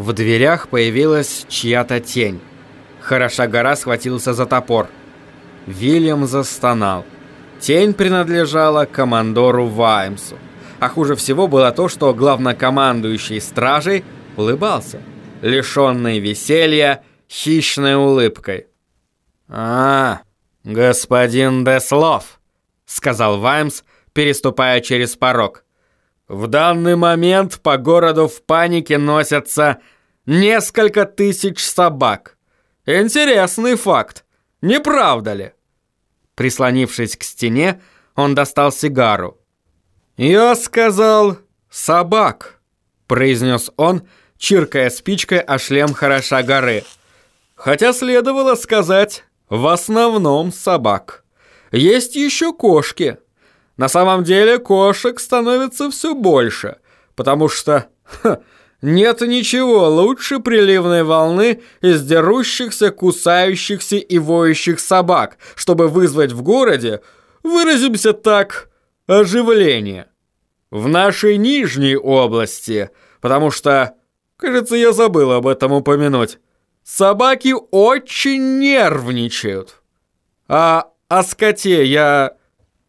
В дверях появилась чья-то тень. Хороша гора схватился за топор. Вильям застонал. Тень принадлежала командору Ваймсу. А хуже всего было то, что главнокомандующий стражей улыбался, лишенный веселья, хищной улыбкой. «А, господин Деслов», — сказал Ваймс, переступая через порог. «В данный момент по городу в панике носятся несколько тысяч собак. Интересный факт, не правда ли?» Прислонившись к стене, он достал сигару. «Я сказал собак», — произнес он, чиркая спичкой о шлем хороша горы. «Хотя следовало сказать, в основном собак. Есть еще кошки. На самом деле кошек становится все больше, потому что ха, нет ничего лучше приливной волны из дерущихся, кусающихся и воющих собак, чтобы вызвать в городе, выразимся так, оживление. В нашей нижней области, потому что, кажется, я забыл об этом упомянуть, собаки очень нервничают. А о скоте я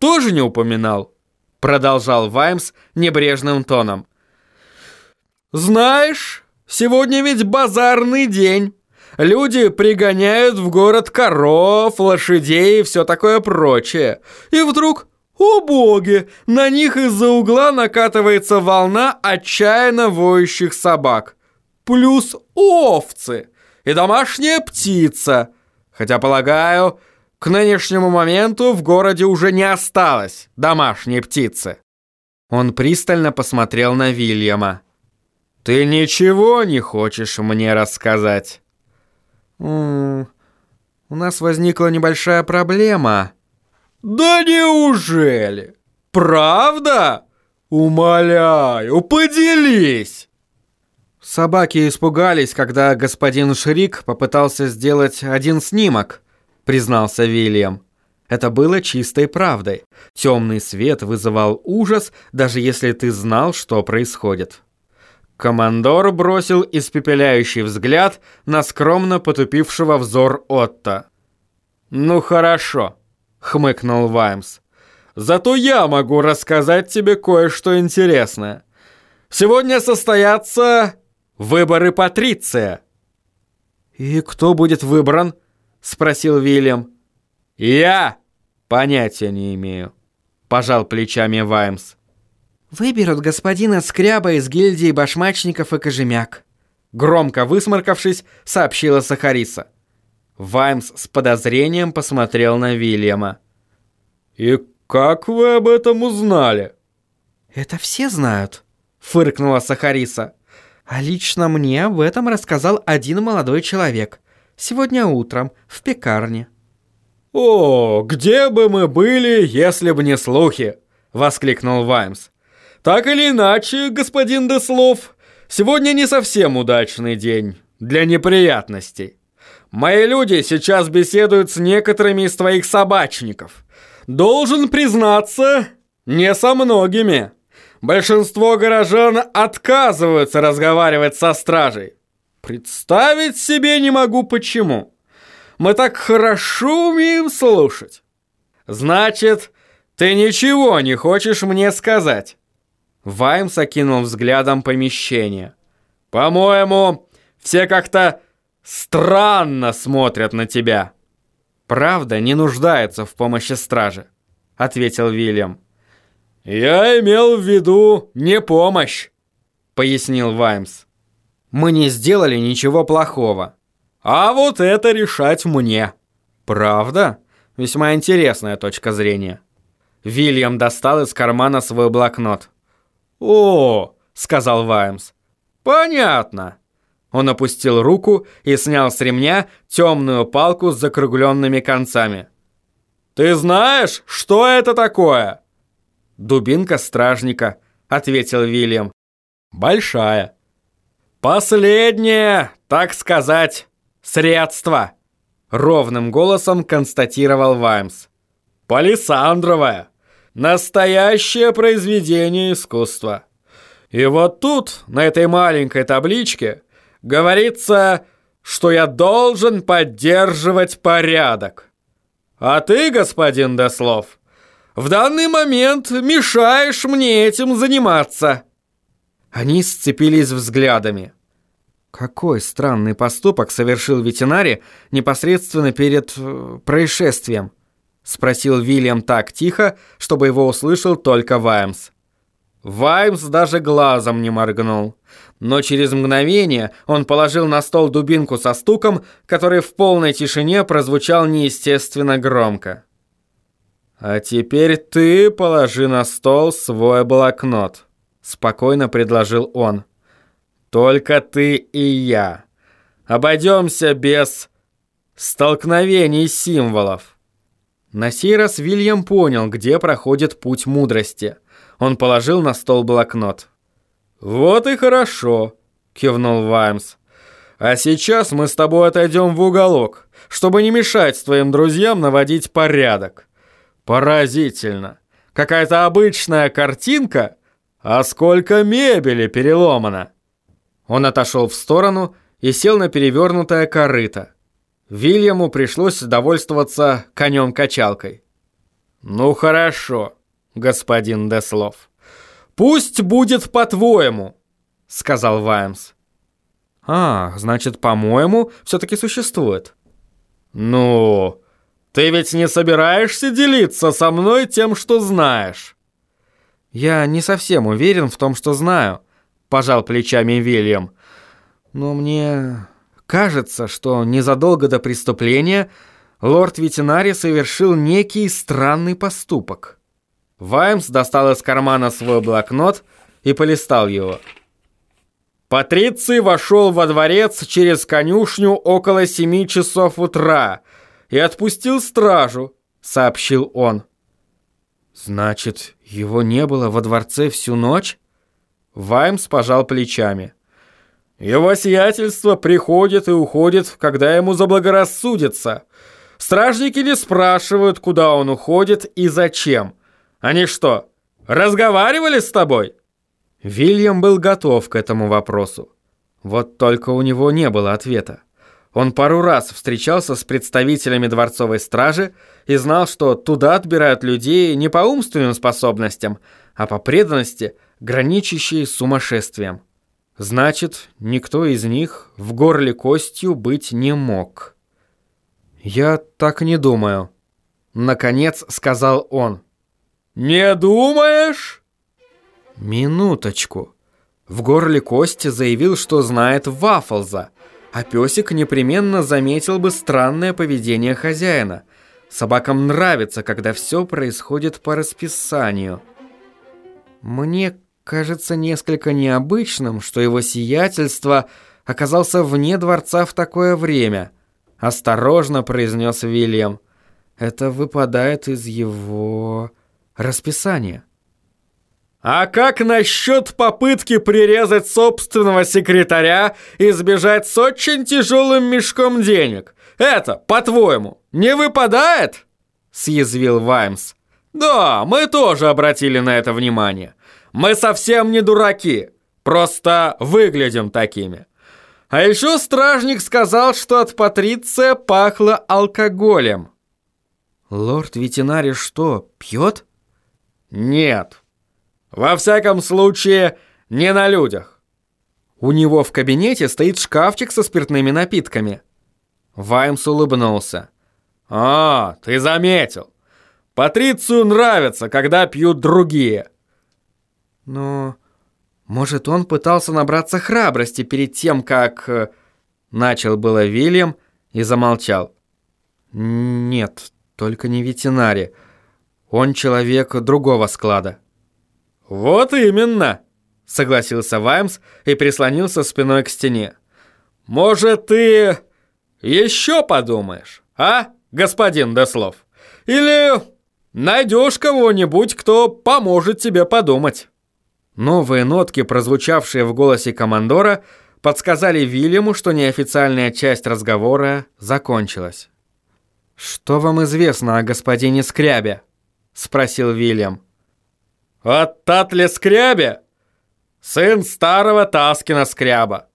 тоже не упоминал, продолжал Ваймс небрежным тоном. Знаешь, сегодня ведь базарный день. Люди пригоняют в город коров, лошадей и все такое прочее. И вдруг о боги! На них из-за угла накатывается волна отчаянно воющих собак. Плюс овцы и домашняя птица. Хотя, полагаю, к нынешнему моменту в городе уже не осталось домашней птицы. Он пристально посмотрел на Вильяма. «Ты ничего не хочешь мне рассказать?» «У нас возникла небольшая проблема», «Да неужели? Правда? Умоляю, поделись!» Собаки испугались, когда господин Шрик попытался сделать один снимок, признался Вильям. Это было чистой правдой. Темный свет вызывал ужас, даже если ты знал, что происходит. Командор бросил испепеляющий взгляд на скромно потупившего взор Отто. «Ну хорошо», хмыкнул Ваймс. Зато я могу рассказать тебе кое-что интересное. Сегодня состоятся выборы Патриция. И кто будет выбран? Спросил Вильям. Я понятия не имею, пожал плечами Ваймс. Выберут господина Скряба из гильдии башмачников и кожемяк. Громко высморкавшись, сообщила Сахариса. Ваймс с подозрением посмотрел на Вильяма. «И как вы об этом узнали?» «Это все знают», — фыркнула Сахариса. «А лично мне об этом рассказал один молодой человек. Сегодня утром, в пекарне». «О, где бы мы были, если бы не слухи!» — воскликнул Ваймс. «Так или иначе, господин Деслов, сегодня не совсем удачный день для неприятностей. Мои люди сейчас беседуют с некоторыми из твоих собачников. Должен признаться, не со многими. Большинство горожан отказываются разговаривать со стражей. Представить себе не могу почему. Мы так хорошо умеем слушать. Значит, ты ничего не хочешь мне сказать. Ваймс окинул взглядом помещение. По-моему, все как-то странно смотрят на тебя». «Правда не нуждается в помощи стражи», — ответил Вильям. «Я имел в виду не помощь», — пояснил Ваймс. «Мы не сделали ничего плохого». «А вот это решать мне». «Правда? Весьма интересная точка зрения». Вильям достал из кармана свой блокнот. «О!» — сказал Ваймс. «Понятно. Он опустил руку и снял с ремня темную палку с закругленными концами. «Ты знаешь, что это такое?» «Дубинка стражника», — ответил Вильям. «Большая». «Последнее, так сказать, средство», — ровным голосом констатировал Ваймс. «Палисандровая. Настоящее произведение искусства. И вот тут, на этой маленькой табличке, говорится, что я должен поддерживать порядок. А ты, господин Деслов, в данный момент мешаешь мне этим заниматься». Они сцепились взглядами. Какой странный поступок совершил ветеринари непосредственно перед э, происшествием? Спросил Вильям так тихо, чтобы его услышал только Ваймс. Ваймс даже глазом не моргнул. Но через мгновение он положил на стол дубинку со стуком, который в полной тишине прозвучал неестественно громко. «А теперь ты положи на стол свой блокнот», — спокойно предложил он. «Только ты и я. Обойдемся без столкновений символов». На сей раз Вильям понял, где проходит путь мудрости — он положил на стол блокнот. «Вот и хорошо», — кивнул Ваймс. «А сейчас мы с тобой отойдем в уголок, чтобы не мешать твоим друзьям наводить порядок. Поразительно. Какая-то обычная картинка, а сколько мебели переломано!» Он отошел в сторону и сел на перевернутое корыто. Вильяму пришлось довольствоваться конем-качалкой. «Ну хорошо», господин Деслов. «Пусть будет по-твоему», — сказал Ваймс. «А, значит, по-моему, все-таки существует». «Ну, ты ведь не собираешься делиться со мной тем, что знаешь?» «Я не совсем уверен в том, что знаю», — пожал плечами Вильям. «Но мне кажется, что незадолго до преступления лорд Ветенари совершил некий странный поступок». Ваймс достал из кармана свой блокнот и полистал его. Патриций вошел во дворец через конюшню около семи часов утра и отпустил стражу, сообщил он. Значит, его не было во дворце всю ночь? Ваймс пожал плечами. Его сиятельство приходит и уходит, когда ему заблагорассудится. Стражники не спрашивают, куда он уходит и зачем. Они что, разговаривали с тобой?» Вильям был готов к этому вопросу. Вот только у него не было ответа. Он пару раз встречался с представителями дворцовой стражи и знал, что туда отбирают людей не по умственным способностям, а по преданности, граничащей с сумасшествием. Значит, никто из них в горле костью быть не мог. «Я так не думаю», — наконец сказал он. «Не думаешь?» «Минуточку». В горле Кости заявил, что знает Вафлза, а песик непременно заметил бы странное поведение хозяина. Собакам нравится, когда все происходит по расписанию. Мне кажется несколько необычным, что его сиятельство оказался вне дворца в такое время. Осторожно произнес Вильям. Это выпадает из его расписание. А как насчет попытки прирезать собственного секретаря и сбежать с очень тяжелым мешком денег? Это, по-твоему, не выпадает? Съязвил Ваймс. Да, мы тоже обратили на это внимание. Мы совсем не дураки, просто выглядим такими. А еще стражник сказал, что от Патриция пахло алкоголем. Лорд Ветенари что, пьет? Нет. Во всяком случае, не на людях. У него в кабинете стоит шкафчик со спиртными напитками. Ваймс улыбнулся. «А, ты заметил. Патрицию нравится, когда пьют другие». «Но, может, он пытался набраться храбрости перед тем, как...» э, Начал было Вильям и замолчал. «Нет, только не ветеринари. Он человек другого склада». «Вот именно!» — согласился Ваймс и прислонился спиной к стене. «Может, ты еще подумаешь, а, господин Деслов? Или найдешь кого-нибудь, кто поможет тебе подумать?» Новые нотки, прозвучавшие в голосе командора, подсказали Вильяму, что неофициальная часть разговора закончилась. «Что вам известно о господине Скрябе?» — спросил Вильям. «От Татли Скрябе? Сын старого Таскина Скряба.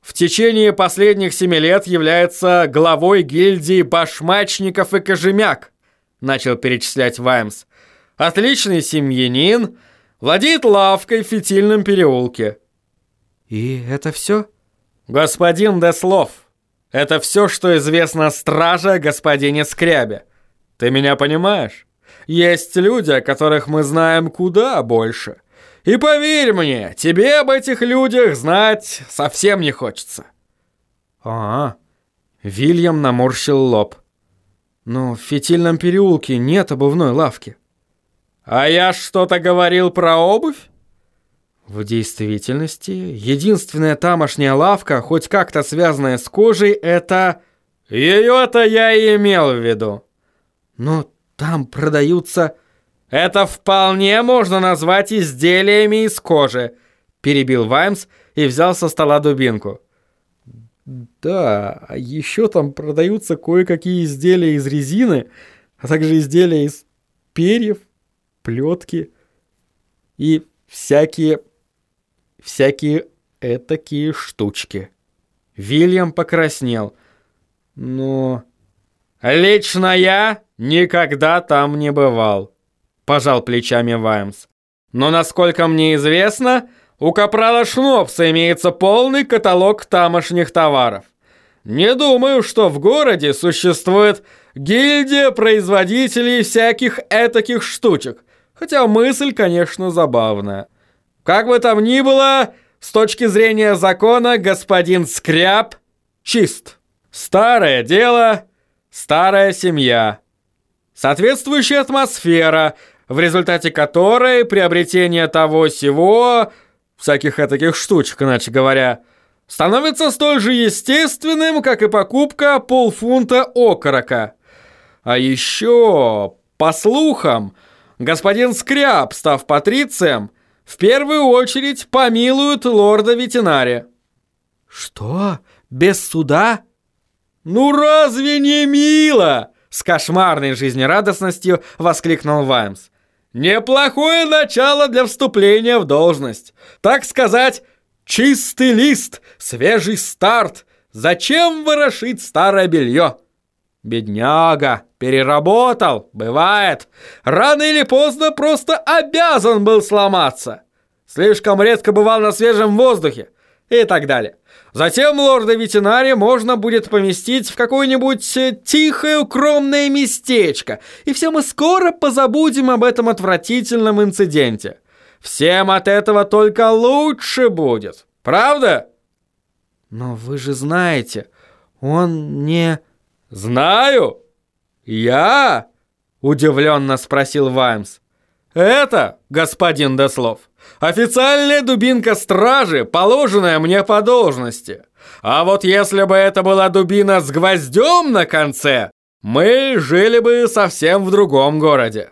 в течение последних семи лет является главой гильдии башмачников и кожемяк», начал перечислять Ваймс. «Отличный семьянин, владеет лавкой в фитильном переулке». «И это все?» «Господин Деслов, это все, что известно страже о господине Скрябе. Ты меня понимаешь? Есть люди, о которых мы знаем куда больше. И поверь мне, тебе об этих людях знать совсем не хочется. А, -а, -а. Вильям наморщил лоб. Но в фитильном переулке нет обувной лавки. А я что-то говорил про обувь? В действительности, единственная тамошняя лавка, хоть как-то связанная с кожей, это... Ее-то я и имел в виду. Но там продаются... «Это вполне можно назвать изделиями из кожи», – перебил Ваймс и взял со стола дубинку. «Да, а еще там продаются кое-какие изделия из резины, а также изделия из перьев, плетки и всякие... всякие этакие штучки». Вильям покраснел. «Но...» «Лично я никогда там не бывал». — пожал плечами Ваймс. «Но, насколько мне известно, у Капрала Шнопса имеется полный каталог тамошних товаров. Не думаю, что в городе существует гильдия производителей всяких этаких штучек, хотя мысль, конечно, забавная. Как бы там ни было, с точки зрения закона, господин Скряб чист. Старое дело, старая семья. Соответствующая атмосфера — в результате которой приобретение того-сего, всяких таких штучек, иначе говоря, становится столь же естественным, как и покупка полфунта окорока. А еще, по слухам, господин Скряб, став патрицием, в первую очередь помилует лорда-ветеринария. «Что? Без суда?» «Ну разве не мило?» С кошмарной жизнерадостностью воскликнул Ваймс. Неплохое начало для вступления в должность. Так сказать, чистый лист, свежий старт. Зачем ворошить старое белье? Бедняга, переработал, бывает. Рано или поздно просто обязан был сломаться. Слишком редко бывал на свежем воздухе и так далее. Затем лорда ветеринария можно будет поместить в какое-нибудь э, тихое укромное местечко, и все мы скоро позабудем об этом отвратительном инциденте. Всем от этого только лучше будет, правда? Но вы же знаете, он не... Знаю? Я? Удивленно спросил Ваймс. Это, господин Деслов, Официальная дубинка стражи, положенная мне по должности. А вот если бы это была дубина с гвоздем на конце, мы жили бы совсем в другом городе.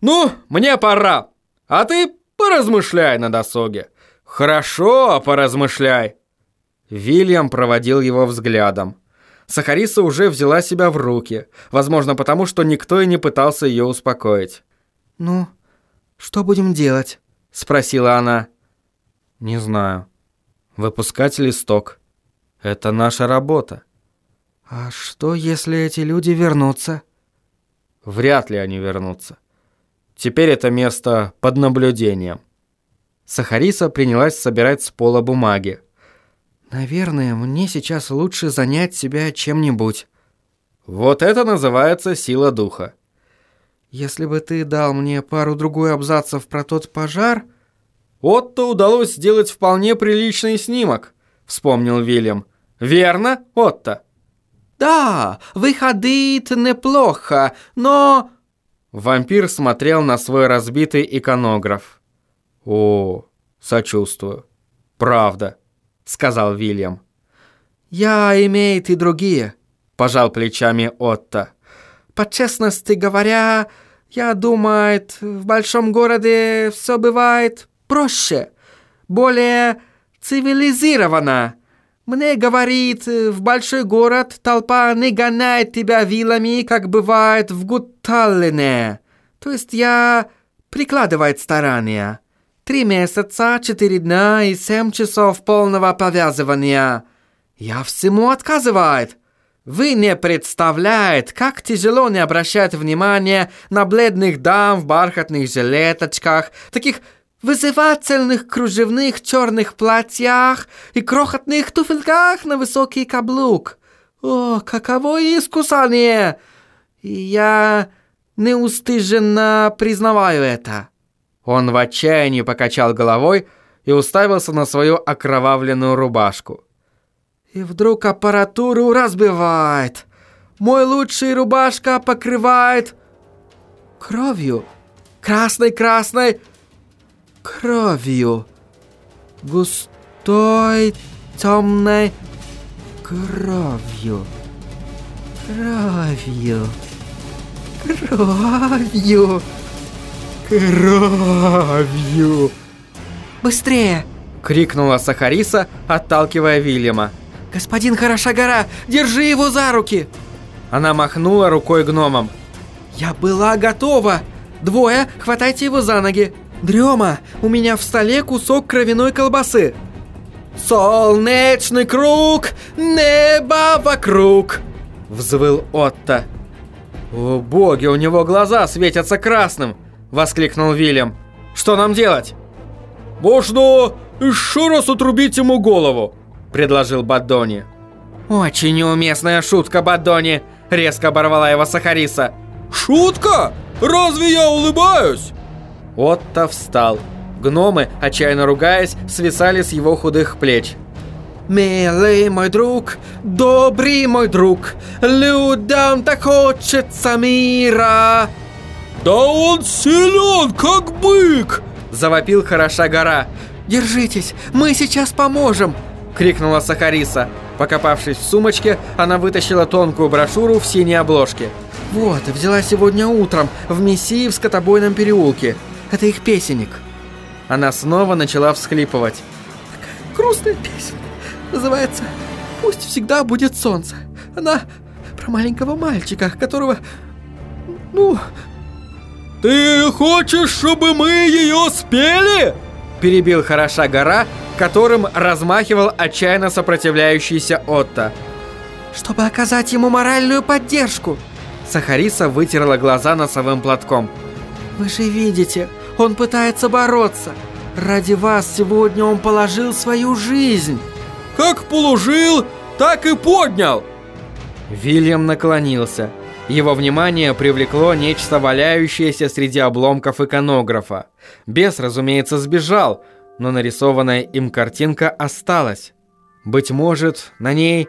Ну, мне пора. А ты поразмышляй на досуге. Хорошо, поразмышляй. Вильям проводил его взглядом. Сахариса уже взяла себя в руки, возможно, потому что никто и не пытался ее успокоить. «Ну, что будем делать?» — спросила она. «Не знаю. Выпускать листок. Это наша работа». «А что, если эти люди вернутся?» «Вряд ли они вернутся. Теперь это место под наблюдением». Сахариса принялась собирать с пола бумаги. «Наверное, мне сейчас лучше занять себя чем-нибудь». «Вот это называется сила духа. Если бы ты дал мне пару-другую абзацев про тот пожар...» «Отто удалось сделать вполне приличный снимок», — вспомнил Вильям. «Верно, Отто?» «Да, выходит неплохо, но...» Вампир смотрел на свой разбитый иконограф. «О, сочувствую. Правда», — сказал Вильям. «Я имеет и другие», — пожал плечами Отто. По честности говоря, я думаю, в большом городе все бывает проще, более цивилизованно. Мне говорит, в большой город толпа не гоняет тебя вилами, как бывает в Гутталлене. То есть я прикладывает старания. Три месяца, четыре дня и семь часов полного повязывания – «Я всему отказывает!» Вы не представляете, как тяжело не обращать внимания на бледных дам в бархатных жилеточках, таких вызывательных кружевных черных платьях и крохотных туфельках на высокий каблук. О, каково искусание! Я неустыженно признаваю это. Он в отчаянии покачал головой и уставился на свою окровавленную рубашку. И вдруг аппаратуру разбивает. Мой лучший рубашка покрывает кровью. Красной-красной кровью. Густой темной кровью. Кровью. Кровью. Кровью. Быстрее! крикнула Сахариса, отталкивая Вильяма. «Господин Хорошагора, держи его за руки!» Она махнула рукой гномом. «Я была готова! Двое, хватайте его за ноги! Дрема, у меня в столе кусок кровяной колбасы!» «Солнечный круг, небо вокруг!» Взвыл Отто. «О боги, у него глаза светятся красным!» Воскликнул Вильям. «Что нам делать?» «Можно еще раз отрубить ему голову!» – предложил Бадони. «Очень неуместная шутка, Бадони!» – резко оборвала его Сахариса. «Шутка? Разве я улыбаюсь?» Отто встал. Гномы, отчаянно ругаясь, свисали с его худых плеч. «Милый мой друг, добрый мой друг, людям так хочется мира!» «Да он силен, как бык!» – завопил хороша гора. «Держитесь, мы сейчас поможем!» Крикнула Сахариса. Покопавшись в сумочке, она вытащила тонкую брошюру в синей обложке. «Вот, взяла сегодня утром в Мессии в скотобойном переулке. Это их песенник». Она снова начала всхлипывать. «Такая грустная песня. Называется «Пусть всегда будет солнце». Она про маленького мальчика, которого... Ну...» «Ты хочешь, чтобы мы ее спели?» Перебил хороша гора, которым размахивал отчаянно сопротивляющийся Отто. «Чтобы оказать ему моральную поддержку!» Сахариса вытерла глаза носовым платком. «Вы же видите, он пытается бороться. Ради вас сегодня он положил свою жизнь!» «Как положил, так и поднял!» Вильям наклонился. Его внимание привлекло нечто валяющееся среди обломков иконографа. Бес, разумеется, сбежал, но нарисованная им картинка осталась. Быть может, на ней...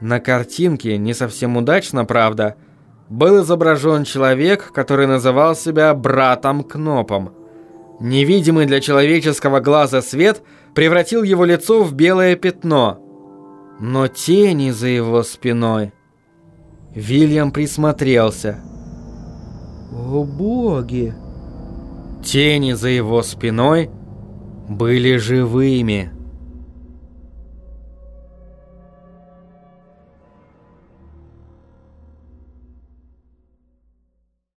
На картинке, не совсем удачно, правда, был изображен человек, который называл себя братом Кнопом. Невидимый для человеческого глаза свет превратил его лицо в белое пятно. Но тени за его спиной... Вильям присмотрелся. «О боги!» Тени за его спиной были живыми.